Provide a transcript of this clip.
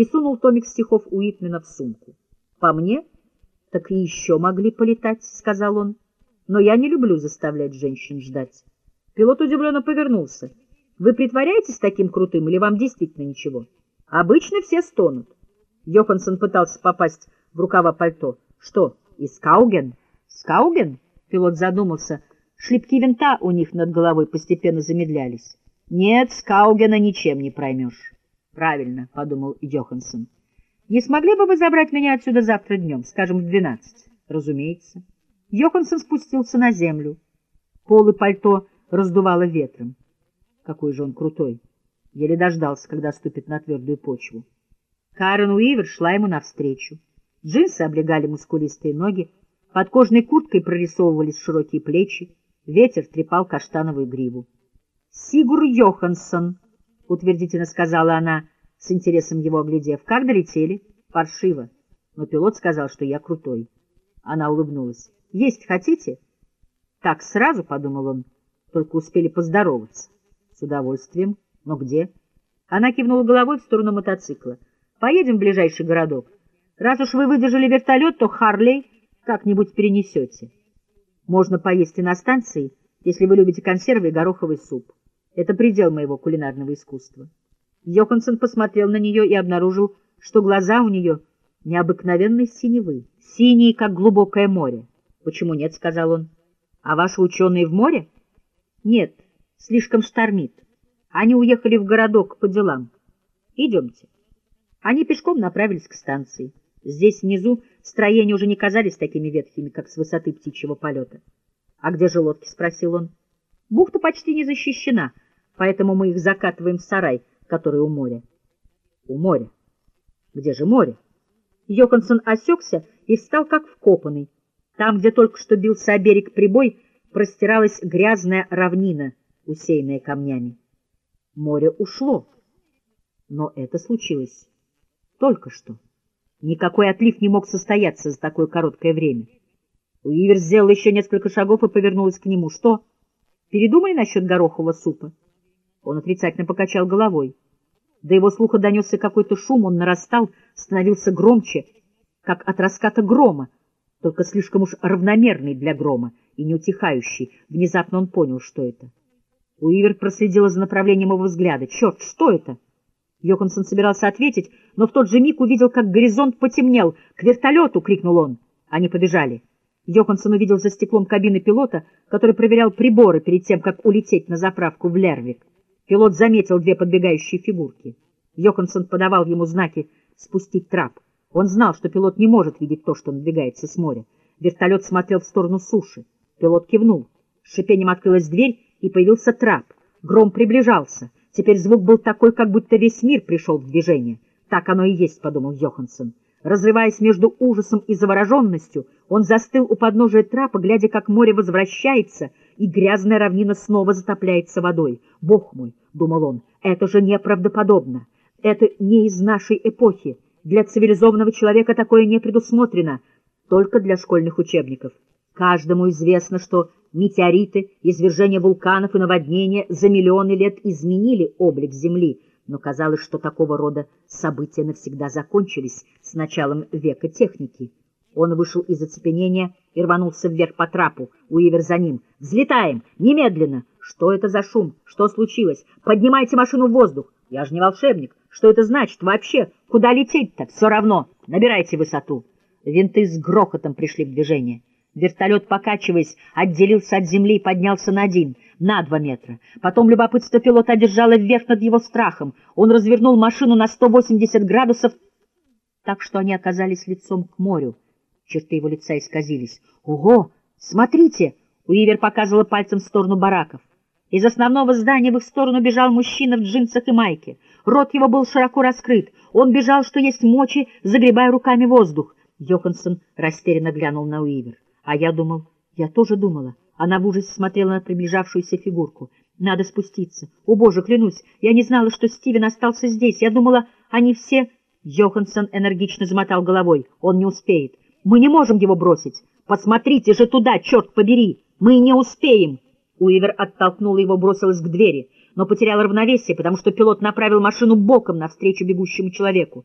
и сунул томик стихов Уитмена в сумку. По мне, так и еще могли полетать, — сказал он. Но я не люблю заставлять женщин ждать. Пилот удивленно повернулся. Вы притворяетесь таким крутым или вам действительно ничего? Обычно все стонут. Йоханссон пытался попасть в рукава пальто. Что, и Скауген? Скауген? Пилот задумался. Шлепки винта у них над головой постепенно замедлялись. Нет, Скаугена ничем не проймешь. Правильно, подумал Йоханссон. Не смогли бы вы забрать меня отсюда завтра днем, скажем, в двенадцать? Разумеется. Йоханссон спустился на землю. Полы пальто раздувало ветром. Какой же он крутой! Еле дождался, когда ступит на твердую почву. Карен Уивер шла ему навстречу. Джинсы облегали мускулистые ноги, под кожной курткой прорисовывались широкие плечи, ветер трепал каштановую гриву. — Сигур Йоханссон, — утвердительно сказала она, с интересом его оглядев. — Как долетели? — Паршиво. Но пилот сказал, что я крутой. Она улыбнулась. — Есть хотите? — Так сразу, — подумал он, — только успели поздороваться. — С удовольствием. Но где? Она кивнула головой в сторону мотоцикла. — Поедем в ближайший городок. Раз уж вы выдержали вертолет, то Харлей как-нибудь перенесете. Можно поесть и на станции, если вы любите консервы и гороховый суп. Это предел моего кулинарного искусства. Йоханссон посмотрел на нее и обнаружил, что глаза у нее необыкновенной синевы, синие, как глубокое море. — Почему нет? — сказал он. — А ваши ученые в море? — Нет, слишком штормит. Они уехали в городок по делам. Идемте. Они пешком направились к станции. Здесь внизу строения уже не казались такими ветхими, как с высоты птичьего полета. — А где же лодки? — спросил он. — Бухта почти не защищена, поэтому мы их закатываем в сарай, который у моря. — У моря? Где же море? Йоконсон осекся и встал как вкопанный. Там, где только что бился о берег прибой, простиралась грязная равнина, усеянная камнями. Море ушло, но это случилось только что. Никакой отлив не мог состояться за такое короткое время. Уивер сделал еще несколько шагов и повернулась к нему. — Что? Передумали насчет горохового супа? Он отрицательно покачал головой. До его слуха донесся какой-то шум, он нарастал, становился громче, как от раската грома, только слишком уж равномерный для грома и неутихающий. Внезапно он понял, что это. Уивер проследила за направлением его взгляда. «Черт, что это?» Йоханссон собирался ответить, но в тот же миг увидел, как горизонт потемнел. «К вертолету!» — крикнул он. Они побежали. Йоханссон увидел за стеклом кабины пилота, который проверял приборы перед тем, как улететь на заправку в Лервик. Пилот заметил две подбегающие фигурки. Йоханссон подавал ему знаки «спустить трап». Он знал, что пилот не может видеть то, что надвигается с моря. Вертолет смотрел в сторону суши. Пилот кивнул. С шипением открылась дверь, и появился трап. Гром приближался. Теперь звук был такой, как будто весь мир пришел в движение. Так оно и есть, — подумал Йоханссон. Разрываясь между ужасом и завороженностью, он застыл у подножия трапа, глядя, как море возвращается, и грязная равнина снова затопляется водой. «Бог мой!» — думал он. «Это же неправдоподобно! Это не из нашей эпохи! Для цивилизованного человека такое не предусмотрено, только для школьных учебников. Каждому известно, что Метеориты, извержения вулканов и наводнения за миллионы лет изменили облик Земли, но казалось, что такого рода события навсегда закончились с началом века техники. Он вышел из оцепенения и рванулся вверх по трапу, Уивер за ним. «Взлетаем! Немедленно! Что это за шум? Что случилось? Поднимайте машину в воздух! Я же не волшебник! Что это значит вообще? Куда лететь-то? Все равно! Набирайте высоту!» Винты с грохотом пришли в движение. Вертолет, покачиваясь, отделился от земли и поднялся на один, на два метра. Потом любопытство пилота одержало вверх над его страхом. Он развернул машину на 180 градусов, так что они оказались лицом к морю. Черты его лица исказились. «Ого! Смотрите!» — Уивер показывала пальцем в сторону бараков. Из основного здания в их сторону бежал мужчина в джинсах и майке. Рот его был широко раскрыт. Он бежал, что есть мочи, загребая руками воздух. Йоханссон растерянно глянул на Уивер. А я думал, я тоже думала. Она в ужасе смотрела на приближавшуюся фигурку. Надо спуститься. О, боже, клянусь, я не знала, что Стивен остался здесь. Я думала, они все... Йоханссон энергично замотал головой. Он не успеет. Мы не можем его бросить. Посмотрите же туда, черт побери. Мы не успеем. Уивер оттолкнула его, бросилась к двери, но потеряла равновесие, потому что пилот направил машину боком навстречу бегущему человеку.